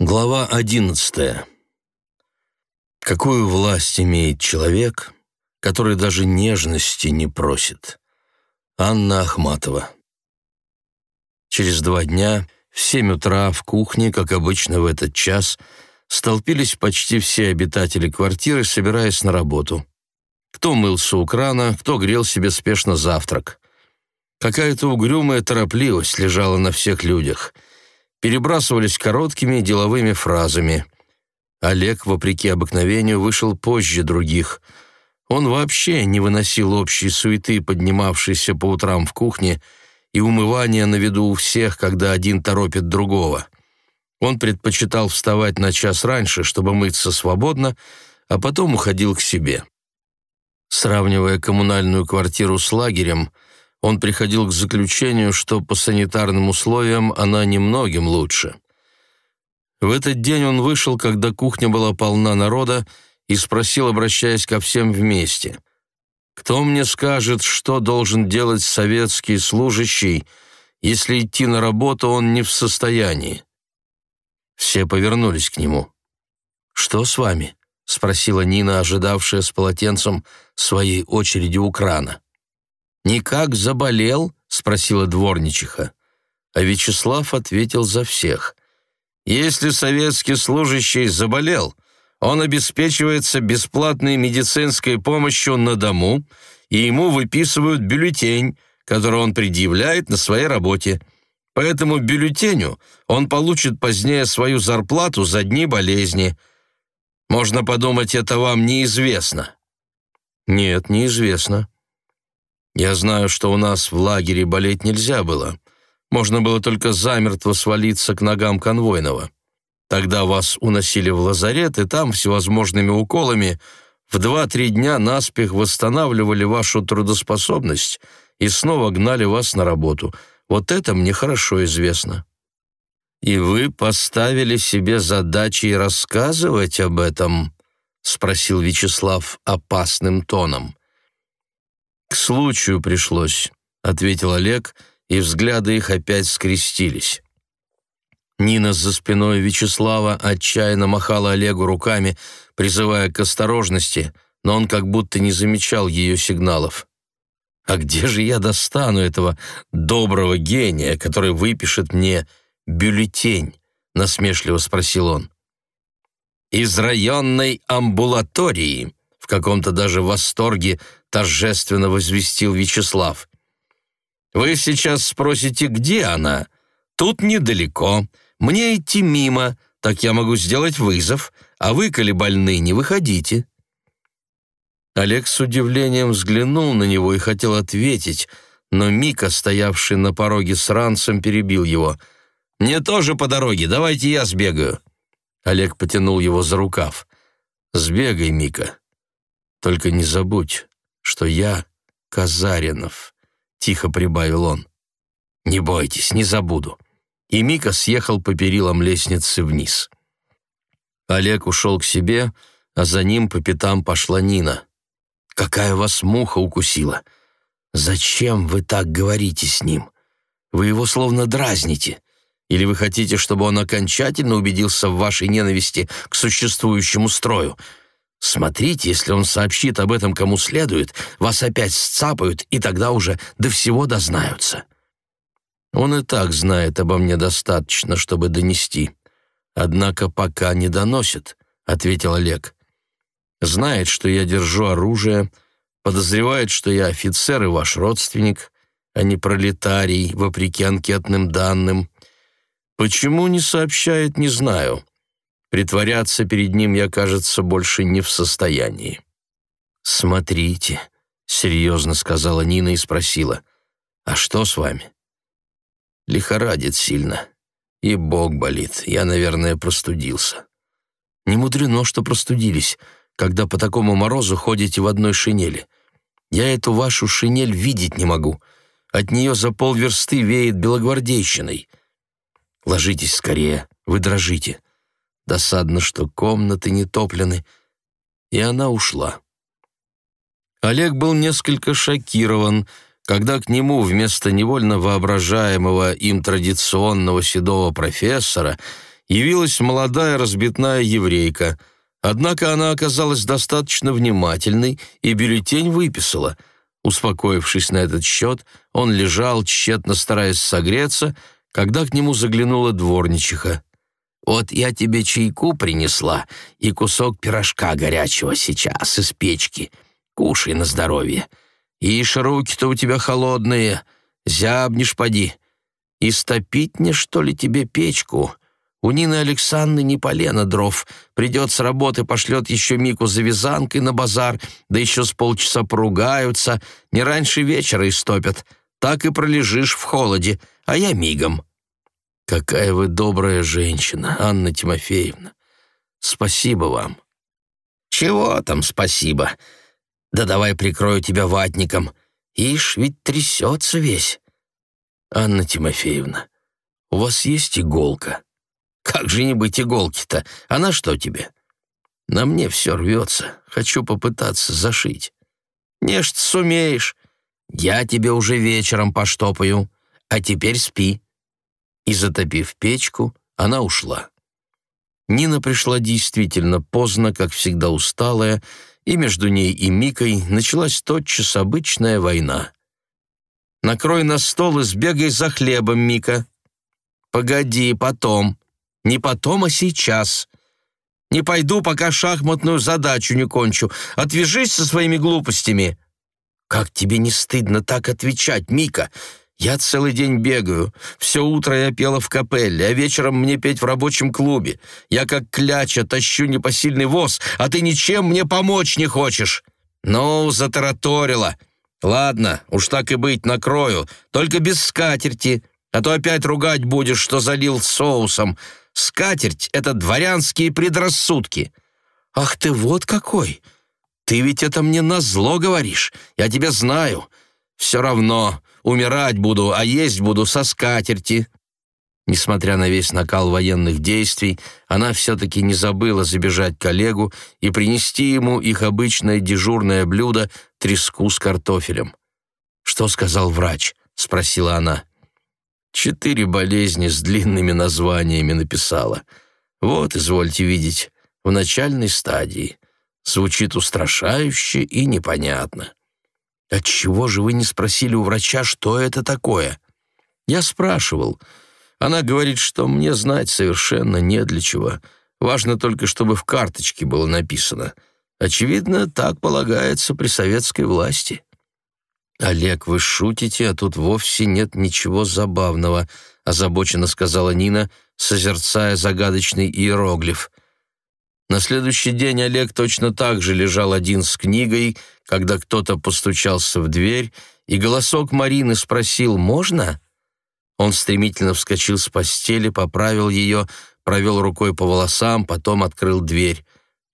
Глава одиннадцатая. Какую власть имеет человек, который даже нежности не просит? Анна Ахматова. Через два дня в семь утра в кухне, как обычно в этот час, столпились почти все обитатели квартиры, собираясь на работу. Кто мылся у крана, кто грел себе спешно завтрак. Какая-то угрюмая торопливость лежала на всех людях — перебрасывались короткими деловыми фразами. Олег, вопреки обыкновению, вышел позже других. Он вообще не выносил общей суеты, поднимавшейся по утрам в кухне, и умывания на виду у всех, когда один торопит другого. Он предпочитал вставать на час раньше, чтобы мыться свободно, а потом уходил к себе. Сравнивая коммунальную квартиру с лагерем, он приходил к заключению, что по санитарным условиям она немногим лучше. В этот день он вышел, когда кухня была полна народа, и спросил, обращаясь ко всем вместе, «Кто мне скажет, что должен делать советский служащий, если идти на работу он не в состоянии?» Все повернулись к нему. «Что с вами?» — спросила Нина, ожидавшая с полотенцем своей очереди у крана. «Никак заболел?» — спросила дворничиха. А Вячеслав ответил за всех. «Если советский служащий заболел, он обеспечивается бесплатной медицинской помощью на дому, и ему выписывают бюллетень, который он предъявляет на своей работе. По этому бюллетеню он получит позднее свою зарплату за дни болезни. Можно подумать, это вам неизвестно». «Нет, неизвестно», я знаю, что у нас в лагере болеть нельзя было. Можно было только замертво свалиться к ногам конвойного. Тогда вас уносили в лазарет, и там всевозможными уколами в два-три дня наспех восстанавливали вашу трудоспособность и снова гнали вас на работу. Вот это мне хорошо известно. И вы поставили себе задачей рассказывать об этом, спросил Вячеслав опасным тоном. «К случаю пришлось», — ответил Олег, и взгляды их опять скрестились. Нина за спиной Вячеслава отчаянно махала Олегу руками, призывая к осторожности, но он как будто не замечал ее сигналов. «А где же я достану этого доброго гения, который выпишет мне бюллетень?» — насмешливо спросил он. «Из районной амбулатории», — в каком-то даже восторге торжественно возвестил Вячеслав. «Вы сейчас спросите, где она? Тут недалеко. Мне идти мимо, так я могу сделать вызов, а вы, коли больны, не выходите». Олег с удивлением взглянул на него и хотел ответить, но Мика, стоявший на пороге с ранцем, перебил его. «Мне тоже по дороге, давайте я сбегаю». Олег потянул его за рукав. «Сбегай, Мика. Только не забудь, что я Казаринов», — тихо прибавил он. «Не бойтесь, не забуду». И Мика съехал по перилам лестницы вниз. Олег ушел к себе, а за ним по пятам пошла Нина. «Какая вас муха укусила! Зачем вы так говорите с ним? Вы его словно дразните. Или вы хотите, чтобы он окончательно убедился в вашей ненависти к существующему строю?» Смотрите, если он сообщит об этом кому следует, вас опять сцапают, и тогда уже до всего дознаются. Он и так знает обо мне достаточно, чтобы донести. Однако пока не доносит, — ответил Олег. Знает, что я держу оружие, подозревает, что я офицер и ваш родственник, а не пролетарий, вопреки анкетным данным. Почему не сообщает, не знаю. Притворяться перед ним я, кажется, больше не в состоянии. «Смотрите», — серьезно сказала Нина и спросила, «А что с вами?» «Лихорадит сильно. И бок болит. Я, наверное, простудился». «Не мудрено, что простудились, когда по такому морозу ходите в одной шинели. Я эту вашу шинель видеть не могу. От нее за полверсты веет белогвардейщиной. Ложитесь скорее, вы дрожите. Досадно, что комнаты не топлены. И она ушла. Олег был несколько шокирован, когда к нему вместо невольно воображаемого им традиционного седого профессора явилась молодая разбитная еврейка. Однако она оказалась достаточно внимательной и бюллетень выписала. Успокоившись на этот счет, он лежал, тщетно стараясь согреться, когда к нему заглянула дворничиха. «Вот я тебе чайку принесла и кусок пирожка горячего сейчас из печки. Кушай на здоровье. Ишь, руки-то у тебя холодные, зябнешь поди. Стопить мне, что ли, тебе печку? У Нины Александры не полено дров. Придет с работы, пошлет еще Мику за вязанкой на базар, да еще с полчаса поругаются, не раньше вечера истопят. Так и пролежишь в холоде, а я мигом». «Какая вы добрая женщина, Анна Тимофеевна! Спасибо вам!» «Чего там спасибо? Да давай прикрою тебя ватником. Ишь, ведь трясется весь!» «Анна Тимофеевна, у вас есть иголка?» «Как же не быть иголки-то? Она что тебе?» «На мне все рвется. Хочу попытаться зашить». «Нечто сумеешь. Я тебе уже вечером поштопаю. А теперь спи». И, затопив печку, она ушла. Нина пришла действительно поздно, как всегда усталая, и между ней и Микой началась тотчас обычная война. «Накрой на стол и сбегай за хлебом, Мика». «Погоди, потом», не потом, а сейчас. Не пойду, пока шахматную задачу не кончу. Отвяжись со своими глупостями. Как тебе не стыдно так отвечать, Мика? Я целый день бегаю. Все утро я пела в капелле, а вечером мне петь в рабочем клубе. Я как кляча тащу непосильный воз, а ты ничем мне помочь не хочешь. Ну, затараторила. Ладно, уж так и быть, накрою. Только без скатерти, а то опять ругать будешь, что залил соусом. Скатерть — это дворянские предрассудки. Ах ты вот какой! Ты ведь это мне назло говоришь. Я тебя знаю. Все равно умирать буду, а есть буду со скатерти. Несмотря на весь накал военных действий, она все-таки не забыла забежать к Олегу и принести ему их обычное дежурное блюдо — треску с картофелем. «Что сказал врач?» — спросила она. Четыре болезни с длинными названиями написала. Вот, извольте видеть, в начальной стадии. Звучит устрашающе и непонятно. Отчего же вы не спросили у врача, что это такое? Я спрашивал. Она говорит, что мне знать совершенно не для чего. Важно только, чтобы в карточке было написано. Очевидно, так полагается при советской власти. «Олег, вы шутите, а тут вовсе нет ничего забавного», — озабоченно сказала Нина, созерцая загадочный иероглиф. На следующий день Олег точно так же лежал один с книгой, когда кто-то постучался в дверь, и голосок Марины спросил «Можно?». Он стремительно вскочил с постели, поправил ее, провел рукой по волосам, потом открыл дверь.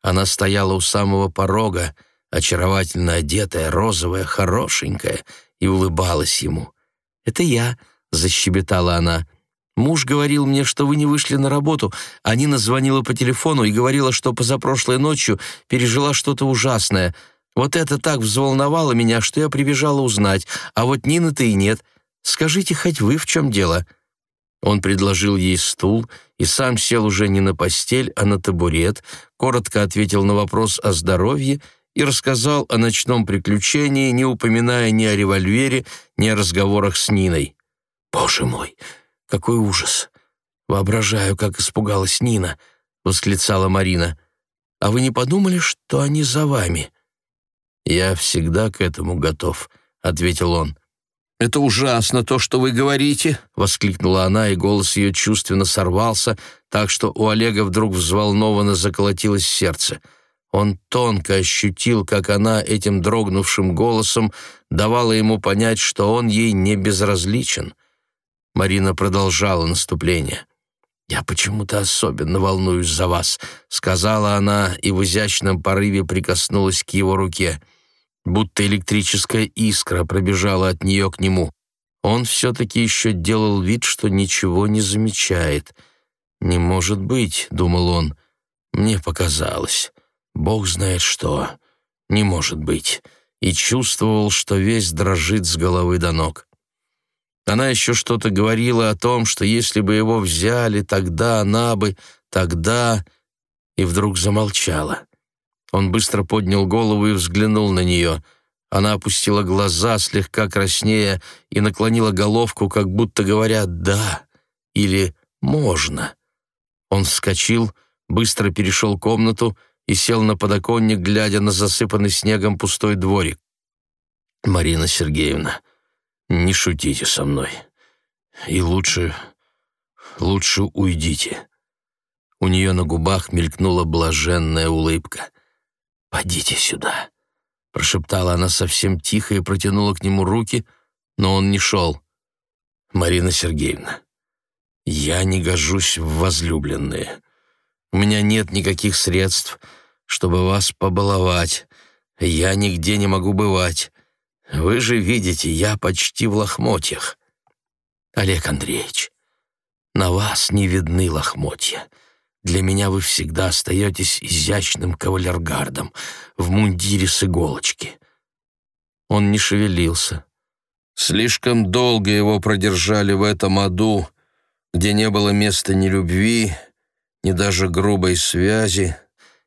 Она стояла у самого порога, — очаровательно одетая, розовая, хорошенькая, и улыбалась ему. «Это я», — защебетала она. «Муж говорил мне, что вы не вышли на работу, а Нина звонила по телефону и говорила, что позапрошлой ночью пережила что-то ужасное. Вот это так взволновало меня, что я прибежала узнать, а вот Нины-то и нет. Скажите хоть вы, в чем дело?» Он предложил ей стул и сам сел уже не на постель, а на табурет, коротко ответил на вопрос о здоровье — и рассказал о ночном приключении, не упоминая ни о револьвере, ни о разговорах с Ниной. «Боже мой, какой ужас! Воображаю, как испугалась Нина!» — восклицала Марина. «А вы не подумали, что они за вами?» «Я всегда к этому готов», — ответил он. «Это ужасно, то, что вы говорите!» — воскликнула она, и голос ее чувственно сорвался, так что у Олега вдруг взволнованно заколотилось сердце — он тонко ощутил, как она этим дрогнувшим голосом давала ему понять, что он ей не безразличен. Марина продолжала наступление. «Я почему-то особенно волнуюсь за вас», — сказала она и в изящном порыве прикоснулась к его руке. Будто электрическая искра пробежала от нее к нему. Он все-таки еще делал вид, что ничего не замечает. «Не может быть», — думал он, — «мне показалось». Бог знает что. Не может быть. И чувствовал, что весь дрожит с головы до ног. Она еще что-то говорила о том, что если бы его взяли, тогда она бы, тогда... И вдруг замолчала. Он быстро поднял голову и взглянул на нее. Она опустила глаза, слегка краснея, и наклонила головку, как будто говоря «да» или «можно». Он вскочил, быстро перешел комнату и сел на подоконник, глядя на засыпанный снегом пустой дворик. «Марина Сергеевна, не шутите со мной. И лучше, лучше уйдите». У нее на губах мелькнула блаженная улыбка. «Подите сюда», — прошептала она совсем тихо и протянула к нему руки, но он не шел. «Марина Сергеевна, я не гожусь в возлюбленные. У меня нет никаких средств, чтобы вас побаловать. Я нигде не могу бывать. Вы же видите, я почти в лохмотьях. Олег Андреевич, на вас не видны лохмотья. Для меня вы всегда остаетесь изящным кавалергардом в мундире с иголочки». Он не шевелился. Слишком долго его продержали в этом аду, где не было места ни любви, ни даже грубой связи,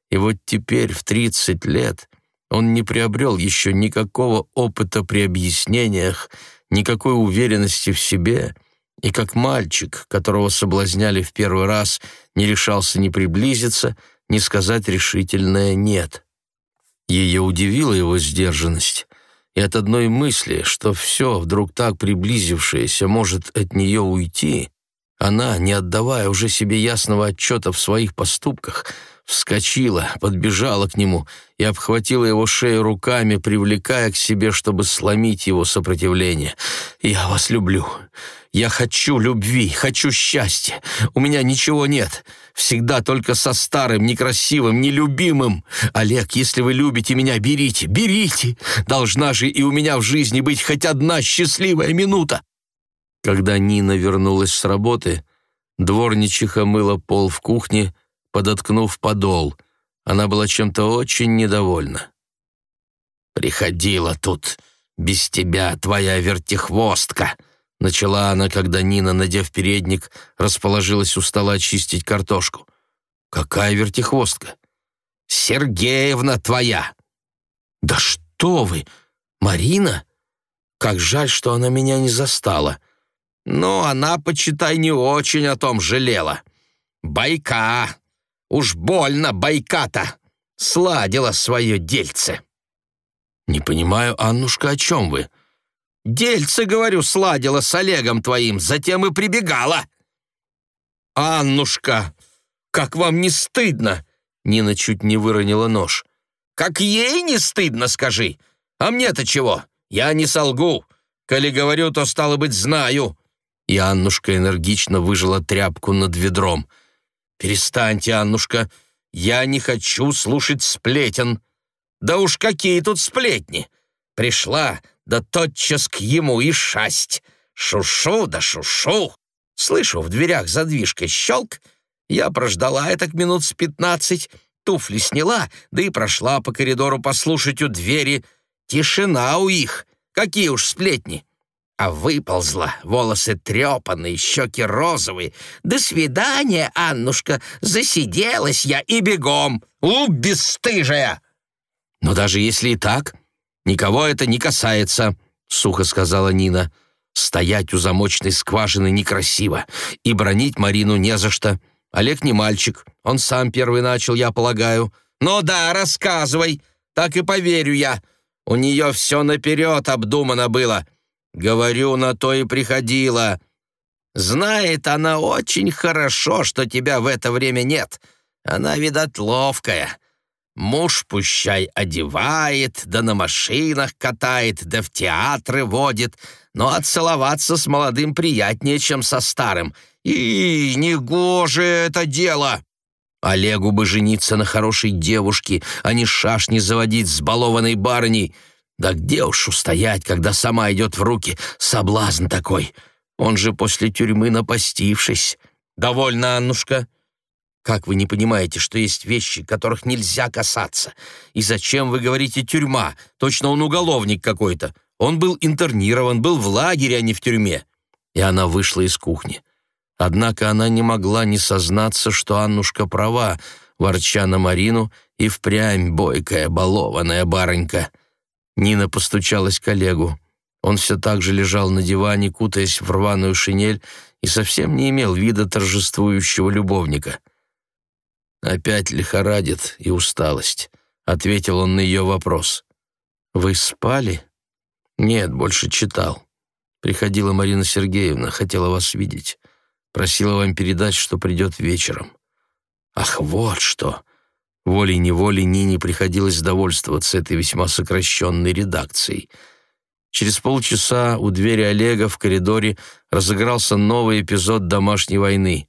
и вот теперь, в тридцать лет, он не приобрел еще никакого опыта при объяснениях, никакой уверенности в себе, и как мальчик, которого соблазняли в первый раз, не решался ни приблизиться, ни сказать решительное «нет». Ее удивила его сдержанность, и от одной мысли, что все, вдруг так приблизившееся, может от нее уйти, она, не отдавая уже себе ясного отчета в своих поступках, вскочила, подбежала к нему и обхватила его шею руками, привлекая к себе, чтобы сломить его сопротивление. «Я вас люблю. Я хочу любви, хочу счастья. У меня ничего нет. Всегда только со старым, некрасивым, нелюбимым. Олег, если вы любите меня, берите, берите. Должна же и у меня в жизни быть хоть одна счастливая минута. Когда Нина вернулась с работы, дворничиха мыла пол в кухне, подоткнув подол. Она была чем-то очень недовольна. «Приходила тут без тебя твоя вертихвостка», Начала она, когда Нина, надев передник, расположилась у стола чистить картошку. «Какая вертихвостка?» «Сергеевна твоя!» «Да что вы! Марина? Как жаль, что она меня не застала!» «Ну, она, почитай, не очень о том жалела. Байка! Уж больно байка-то! Сладила свое дельце!» «Не понимаю, Аннушка, о чем вы?» Дельце, говорю, сладила с Олегом твоим, затем и прибегала. Аннушка, как вам не стыдно? Нина чуть не выронила нож. Как ей не стыдно, скажи. А мне-то чего? Я не солгу. Коли говорю, то, стало быть, знаю. И Аннушка энергично выжила тряпку над ведром. «Перестаньте, Аннушка, я не хочу слушать сплетен». «Да уж какие тут сплетни! Пришла, да тотчас к ему и шасть. Шушу да шушу. Слышу, в дверях задвижка щелк. Я прождала это минут с пятнадцать, туфли сняла, да и прошла по коридору послушать у двери. Тишина у их, какие уж сплетни. А выползла, волосы трепанные, щеки розовые. «До свидания, Аннушка, засиделась я и бегом. У, бесстыжая!» «Но даже если и так, «Никого это не касается», — сухо сказала Нина. «Стоять у замочной скважины некрасиво, и бронить Марину не за что. Олег не мальчик, он сам первый начал, я полагаю». «Ну да, рассказывай, так и поверю я. У нее все наперед обдумано было. Говорю, на то и приходила. Знает она очень хорошо, что тебя в это время нет. Она, видать, ловкая. Муж, пущай, одевает, да на машинах катает, да в театры водит, но отцеловаться с молодым приятнее, чем со старым. И негоже это дело!» Олегу бы жениться на хорошей девушке, а не шашни заводить с балованной барыней. Да где уж устоять, когда сама идет в руки соблазн такой? Он же после тюрьмы напастившись. «Довольно, Аннушка. Как вы не понимаете, что есть вещи, которых нельзя касаться? И зачем вы говорите «тюрьма»? Точно он уголовник какой-то. Он был интернирован, был в лагере, а не в тюрьме. и она вышла из кухни. Однако она не могла не сознаться, что Аннушка права, ворча на Марину, и впрямь бойкая, балованная барынька. Нина постучалась к Олегу. Он все так же лежал на диване, кутаясь в рваную шинель, и совсем не имел вида торжествующего любовника. «Опять лихорадит и усталость», — ответил он на ее вопрос. «Вы спали?» «Нет, больше читал. Приходила Марина Сергеевна, хотела вас видеть. Просила вам передать, что придет вечером». «Ах, вот что!» Волей-неволей Нине приходилось довольствоваться этой весьма сокращенной редакцией — Через полчаса у двери Олега в коридоре разыгрался новый эпизод домашней войны.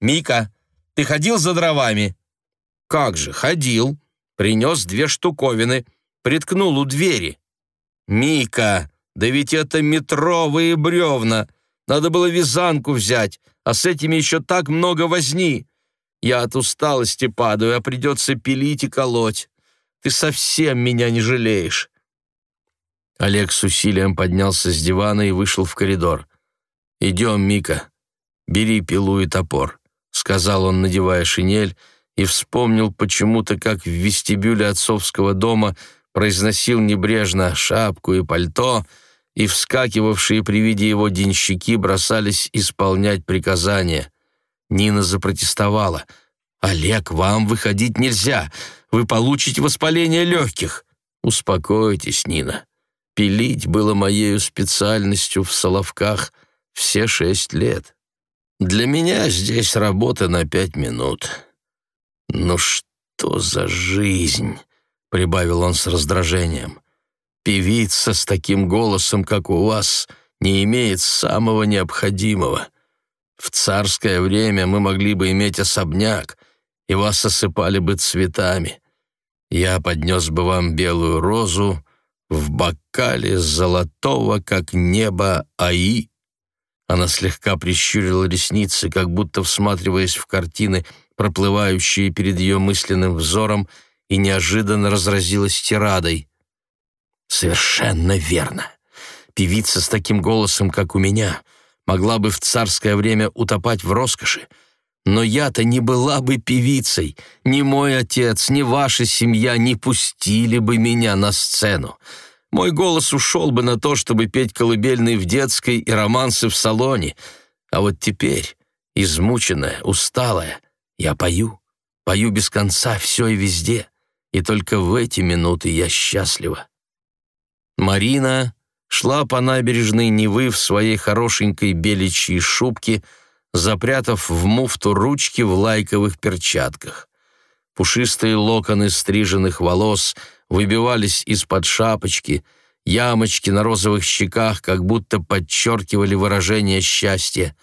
«Мика, ты ходил за дровами?» «Как же, ходил. Принес две штуковины, приткнул у двери». «Мика, да ведь это метровые бревна. Надо было вязанку взять, а с этими еще так много возни. Я от усталости падаю, а придется пилить и колоть. Ты совсем меня не жалеешь». Олег с усилием поднялся с дивана и вышел в коридор. «Идем, Мика, бери пилу и топор», — сказал он, надевая шинель, и вспомнил почему-то, как в вестибюле отцовского дома произносил небрежно шапку и пальто, и вскакивавшие при виде его денщики бросались исполнять приказания. Нина запротестовала. «Олег, вам выходить нельзя. Вы получите воспаление легких». «Успокойтесь, Нина. Пилить было моею специальностью в Соловках все шесть лет. Для меня здесь работа на пять минут. Ну что за жизнь, прибавил он с раздражением. Певица с таким голосом, как у вас, не имеет самого необходимого. В царское время мы могли бы иметь особняк, и вас осыпали бы цветами. Я поднес бы вам белую розу, в бокале золотого, как небо, аи. Она слегка прищурила ресницы, как будто всматриваясь в картины, проплывающие перед ее мысленным взором, и неожиданно разразилась тирадой. «Совершенно верно. Певица с таким голосом, как у меня, могла бы в царское время утопать в роскоши, но я-то не была бы певицей, ни мой отец, ни ваша семья не пустили бы меня на сцену. Мой голос ушел бы на то, чтобы петь колыбельные в детской и романсы в салоне. А вот теперь, измученная, усталая, я пою, пою без конца все и везде, и только в эти минуты я счастлива. Марина шла по набережной Невы в своей хорошенькой беличьей шубке, запрятав в муфту ручки в лайковых перчатках. Пушистые локоны стриженных волос выбивались из-под шапочки, ямочки на розовых щеках как будто подчеркивали выражение счастья.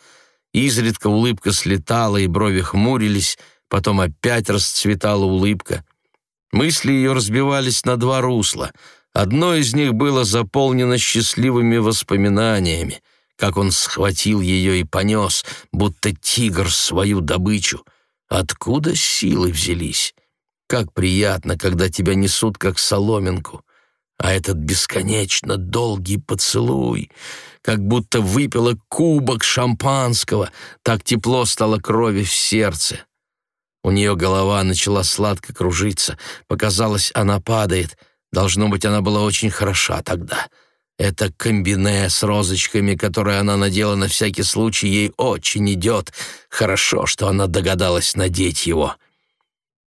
Изредка улыбка слетала, и брови хмурились, потом опять расцветала улыбка. Мысли ее разбивались на два русла. Одно из них было заполнено счастливыми воспоминаниями — как он схватил ее и понес, будто тигр свою добычу. Откуда силы взялись? Как приятно, когда тебя несут как соломинку. А этот бесконечно долгий поцелуй, как будто выпила кубок шампанского, так тепло стало крови в сердце. У нее голова начала сладко кружиться, показалось, она падает. Должно быть, она была очень хороша тогда — это комбине с розочками, которое она надела на всякий случай, ей очень идет. Хорошо, что она догадалась надеть его.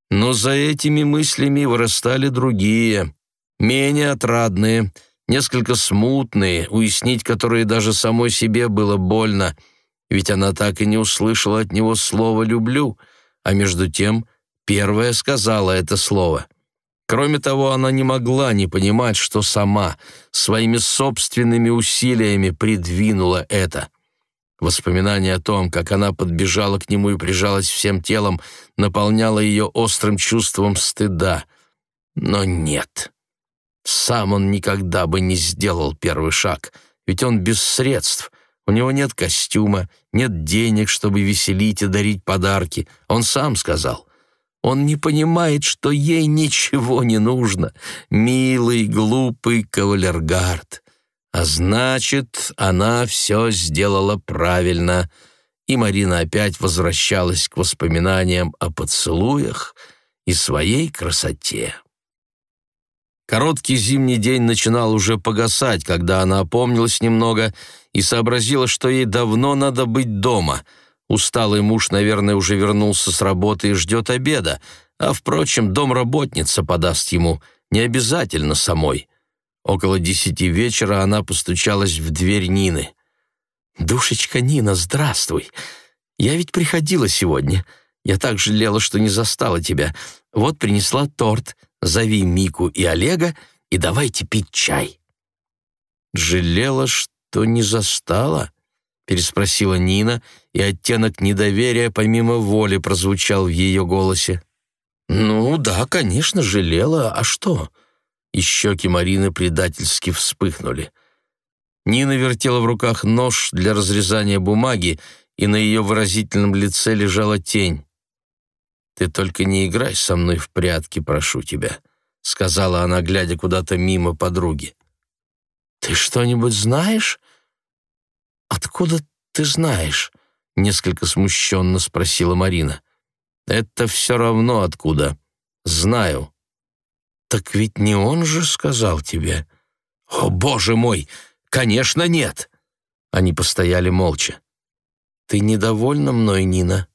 Но за этими мыслями вырастали другие, менее отрадные, несколько смутные, уяснить которые даже самой себе было больно, ведь она так и не услышала от него слова «люблю», а между тем первая сказала это слово — Кроме того, она не могла не понимать, что сама своими собственными усилиями придвинула это. Воспоминание о том, как она подбежала к нему и прижалась всем телом, наполняло ее острым чувством стыда. Но нет. Сам он никогда бы не сделал первый шаг, ведь он без средств. У него нет костюма, нет денег, чтобы веселить и дарить подарки. Он сам сказал — он не понимает, что ей ничего не нужно. Милый, глупый кавалергард. А значит, она все сделала правильно, и Марина опять возвращалась к воспоминаниям о поцелуях и своей красоте. Короткий зимний день начинал уже погасать, когда она опомнилась немного и сообразила, что ей давно надо быть дома. Усталый муж, наверное, уже вернулся с работы и ждет обеда, а, впрочем, домработница подаст ему, не обязательно самой. Около десяти вечера она постучалась в дверь Нины. «Душечка Нина, здравствуй! Я ведь приходила сегодня. Я так жалела, что не застала тебя. Вот принесла торт. Зови Мику и Олега и давайте пить чай». «Жалела, что не застала?» — переспросила Нина, и оттенок недоверия помимо воли прозвучал в ее голосе. «Ну да, конечно, жалела. А что?» И щеки Марины предательски вспыхнули. Нина вертела в руках нож для разрезания бумаги, и на ее выразительном лице лежала тень. «Ты только не играй со мной в прятки, прошу тебя», — сказала она, глядя куда-то мимо подруги. «Ты что-нибудь знаешь?» «Откуда ты знаешь?» — несколько смущенно спросила Марина. «Это все равно откуда. Знаю». «Так ведь не он же сказал тебе?» «О, боже мой! Конечно, нет!» Они постояли молча. «Ты недовольна мной, Нина?»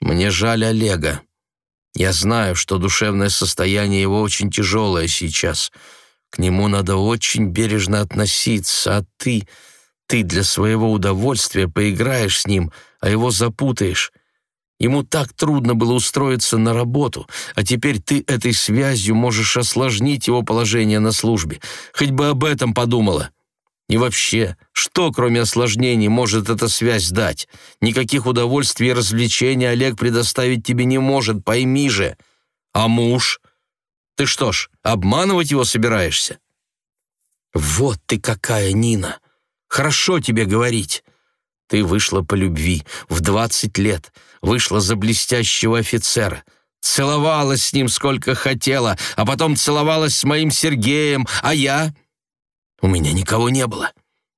Мне жаль Олега. Я знаю, что душевное состояние его очень тяжелое сейчас. К нему надо очень бережно относиться, а ты... Ты для своего удовольствия поиграешь с ним, а его запутаешь. Ему так трудно было устроиться на работу, а теперь ты этой связью можешь осложнить его положение на службе. Хоть бы об этом подумала. И вообще, что, кроме осложнений, может эта связь дать? Никаких удовольствий и развлечений Олег предоставить тебе не может, пойми же. А муж? Ты что ж, обманывать его собираешься? Вот ты какая, Нина! Хорошо тебе говорить. Ты вышла по любви в двадцать лет, вышла за блестящего офицера, целовалась с ним сколько хотела, а потом целовалась с моим Сергеем, а я... У меня никого не было.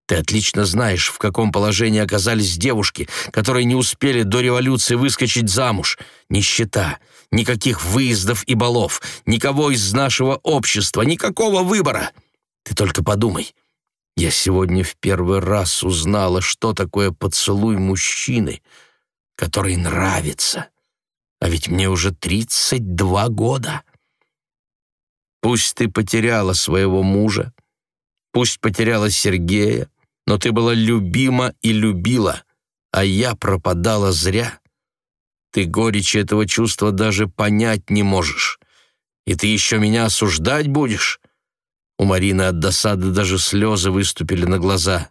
Ты отлично знаешь, в каком положении оказались девушки, которые не успели до революции выскочить замуж. Нищета, никаких выездов и балов, никого из нашего общества, никакого выбора. Ты только подумай. Я сегодня в первый раз узнала, что такое поцелуй мужчины, который нравится. А ведь мне уже 32 года. Пусть ты потеряла своего мужа, Пусть потеряла Сергея, но ты была любима и любила, а я пропадала зря. Ты горечи этого чувства даже понять не можешь. И ты еще меня осуждать будешь?» У Марины от досады даже слезы выступили на глаза.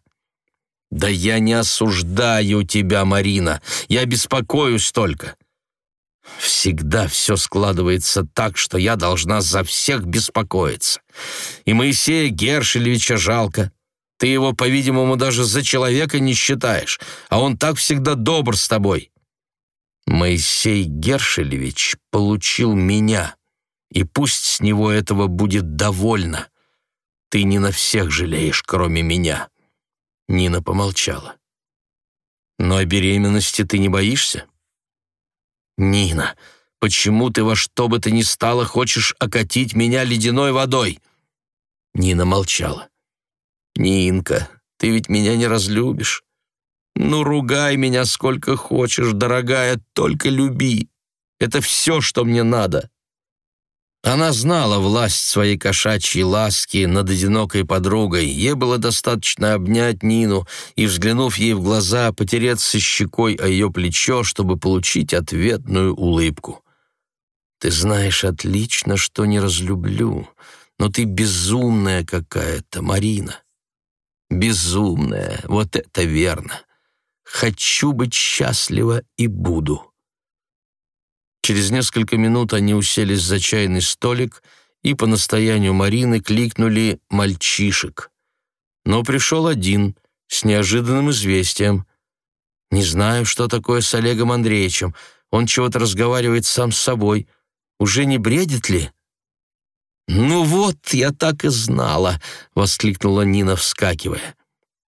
«Да я не осуждаю тебя, Марина, я беспокоюсь только. Всегда все складывается так, что я должна за всех беспокоиться. И Моисея Гершелевича жалко. Ты его, по-видимому, даже за человека не считаешь, а он так всегда добр с тобой. Моисей Гершелевич получил меня, и пусть с него этого будет довольно. Ты не на всех жалеешь, кроме меня. Нина помолчала. Но о беременности ты не боишься? «Нина, почему ты во что бы то ни стало хочешь окатить меня ледяной водой?» Нина молчала. «Нинка, ты ведь меня не разлюбишь. Ну, ругай меня сколько хочешь, дорогая, только люби. Это все, что мне надо. Она знала власть своей кошачьей ласки над одинокой подругой. Ей было достаточно обнять Нину и, взглянув ей в глаза, потереться щекой о ее плечо, чтобы получить ответную улыбку. «Ты знаешь отлично, что не разлюблю, но ты безумная какая-то, Марина. Безумная, вот это верно. Хочу быть счастлива и буду». Через несколько минут они уселись за чайный столик и по настоянию Марины кликнули «мальчишек». Но пришел один, с неожиданным известием. «Не знаю, что такое с Олегом Андреевичем. Он чего-то разговаривает сам с собой. Уже не бредит ли?» «Ну вот, я так и знала!» — воскликнула Нина, вскакивая.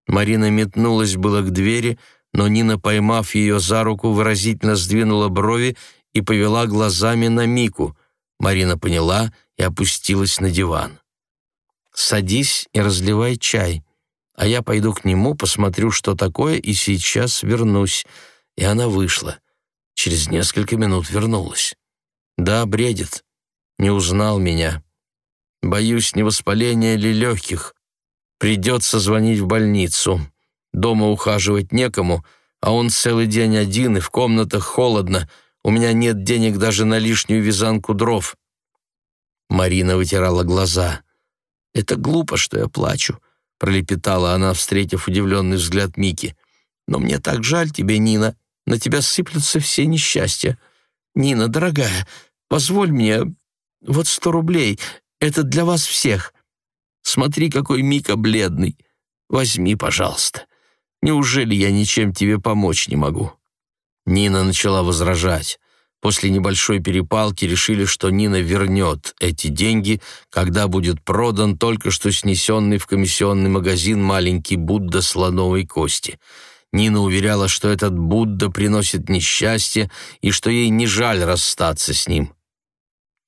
Марина метнулась было к двери, но Нина, поймав ее за руку, выразительно сдвинула брови и повела глазами на Мику. Марина поняла и опустилась на диван. «Садись и разливай чай, а я пойду к нему, посмотрю, что такое, и сейчас вернусь». И она вышла. Через несколько минут вернулась. «Да, бредит. Не узнал меня. Боюсь, не воспаление ли легких. Придется звонить в больницу. Дома ухаживать некому, а он целый день один, и в комнатах холодно. У меня нет денег даже на лишнюю вязанку дров». Марина вытирала глаза. «Это глупо, что я плачу», — пролепетала она, встретив удивленный взгляд Мики. «Но мне так жаль тебе, Нина. На тебя сыплются все несчастья. Нина, дорогая, позволь мне вот сто рублей. Это для вас всех. Смотри, какой Мика бледный. Возьми, пожалуйста. Неужели я ничем тебе помочь не могу?» Нина начала возражать. После небольшой перепалки решили, что Нина вернет эти деньги, когда будет продан только что снесенный в комиссионный магазин маленький Будда слоновой кости. Нина уверяла, что этот Будда приносит несчастье и что ей не жаль расстаться с ним.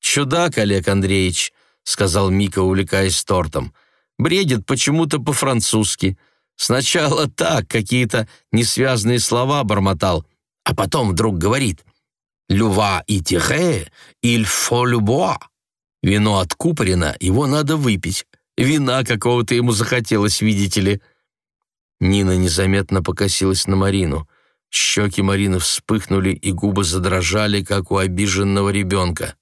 «Чудак, Олег Андреевич», — сказал Мика, увлекаясь тортом. «Бредит почему-то по-французски. Сначала так, какие-то несвязные слова бормотал, а потом вдруг говорит «Люва и тире, иль фо любуа». Вино откупорено, его надо выпить. Вина какого-то ему захотелось, видите ли». Нина незаметно покосилась на Марину. Щеки Марины вспыхнули, и губы задрожали, как у обиженного ребенка.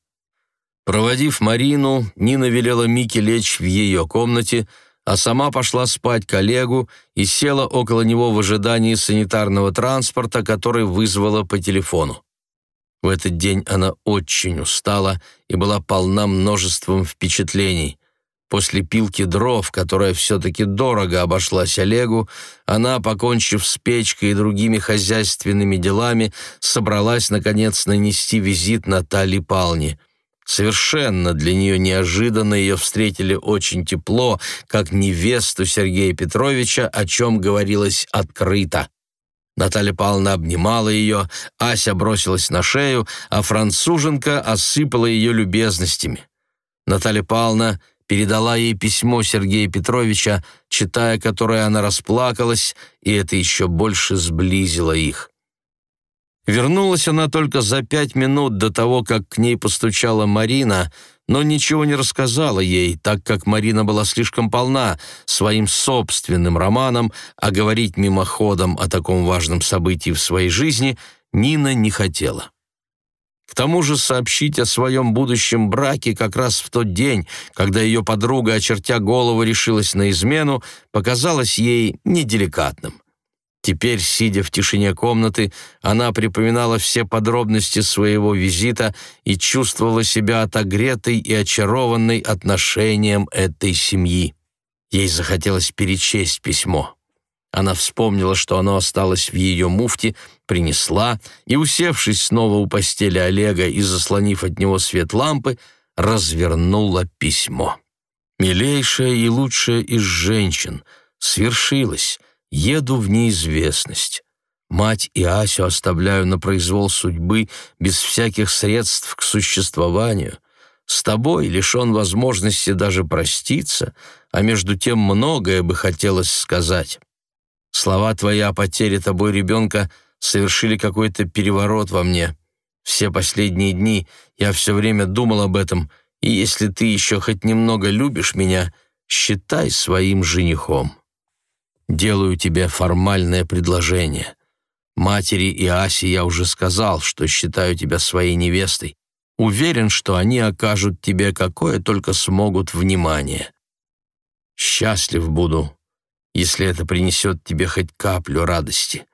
Проводив Марину, Нина велела Мике лечь в ее комнате, а сама пошла спать коллегу и села около него в ожидании санитарного транспорта, который вызвала по телефону. В этот день она очень устала и была полна множеством впечатлений. После пилки дров, которая все-таки дорого обошлась Олегу, она, покончив с печкой и другими хозяйственными делами, собралась, наконец, нанести визит Наталье Палне. Совершенно для нее неожиданно ее встретили очень тепло, как невесту Сергея Петровича, о чем говорилось открыто. Наталья Павловна обнимала ее, Ася бросилась на шею, а француженка осыпала ее любезностями. Наталья Павловна передала ей письмо Сергея Петровича, читая которое она расплакалась, и это еще больше сблизило их. Вернулась она только за пять минут до того, как к ней постучала Марина, но ничего не рассказала ей, так как Марина была слишком полна своим собственным романом, а говорить мимоходом о таком важном событии в своей жизни Нина не хотела. К тому же сообщить о своем будущем браке как раз в тот день, когда ее подруга, очертя голову, решилась на измену, показалось ей неделикатным. Теперь, сидя в тишине комнаты, она припоминала все подробности своего визита и чувствовала себя отогретой и очарованной отношением этой семьи. Ей захотелось перечесть письмо. Она вспомнила, что оно осталось в ее муфте, принесла и, усевшись снова у постели Олега и заслонив от него свет лампы, развернула письмо. «Милейшая и лучшая из женщин, свершилось, Еду в неизвестность. Мать и Асю оставляю на произвол судьбы без всяких средств к существованию. С тобой лишен возможности даже проститься, а между тем многое бы хотелось сказать. Слова твои о потере тобой ребенка совершили какой-то переворот во мне. Все последние дни я все время думал об этом, и если ты еще хоть немного любишь меня, считай своим женихом. Делаю тебе формальное предложение. Матери и Асе я уже сказал, что считаю тебя своей невестой. Уверен, что они окажут тебе какое только смогут внимание. Счастлив буду, если это принесет тебе хоть каплю радости.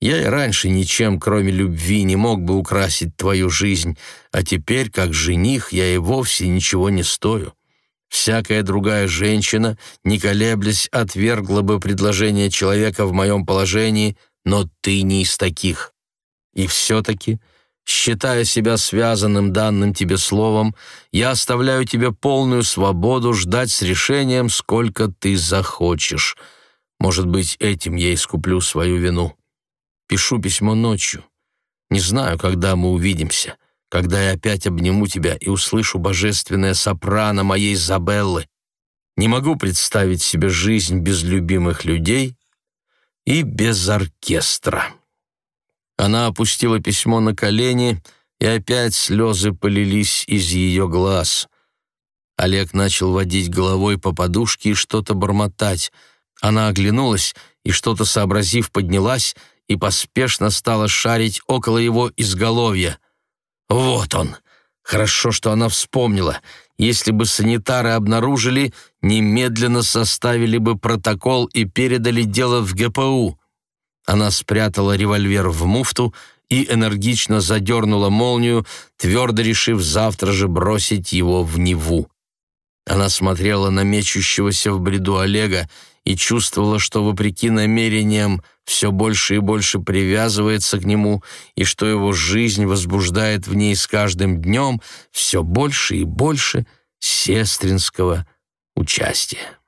Я и раньше ничем, кроме любви, не мог бы украсить твою жизнь, а теперь, как жених, я и вовсе ничего не стою. Всякая другая женщина, не колеблясь, отвергла бы предложение человека в моем положении, но ты не из таких. И все-таки Считая себя связанным данным тебе словом, я оставляю тебе полную свободу ждать с решением, сколько ты захочешь. Может быть, этим я искуплю свою вину. Пишу письмо ночью. Не знаю, когда мы увидимся, когда я опять обниму тебя и услышу божественное сопрано моей Забеллы. Не могу представить себе жизнь без любимых людей и без оркестра. Она опустила письмо на колени, и опять слезы полились из ее глаз. Олег начал водить головой по подушке и что-то бормотать. Она оглянулась и, что-то сообразив, поднялась и поспешно стала шарить около его изголовья. «Вот он!» Хорошо, что она вспомнила. Если бы санитары обнаружили, немедленно составили бы протокол и передали дело в ГПУ. Она спрятала револьвер в муфту и энергично задернула молнию, твердо решив завтра же бросить его в Неву. Она смотрела на мечущегося в бреду Олега и чувствовала, что, вопреки намерениям, все больше и больше привязывается к нему, и что его жизнь возбуждает в ней с каждым днем все больше и больше сестринского участия.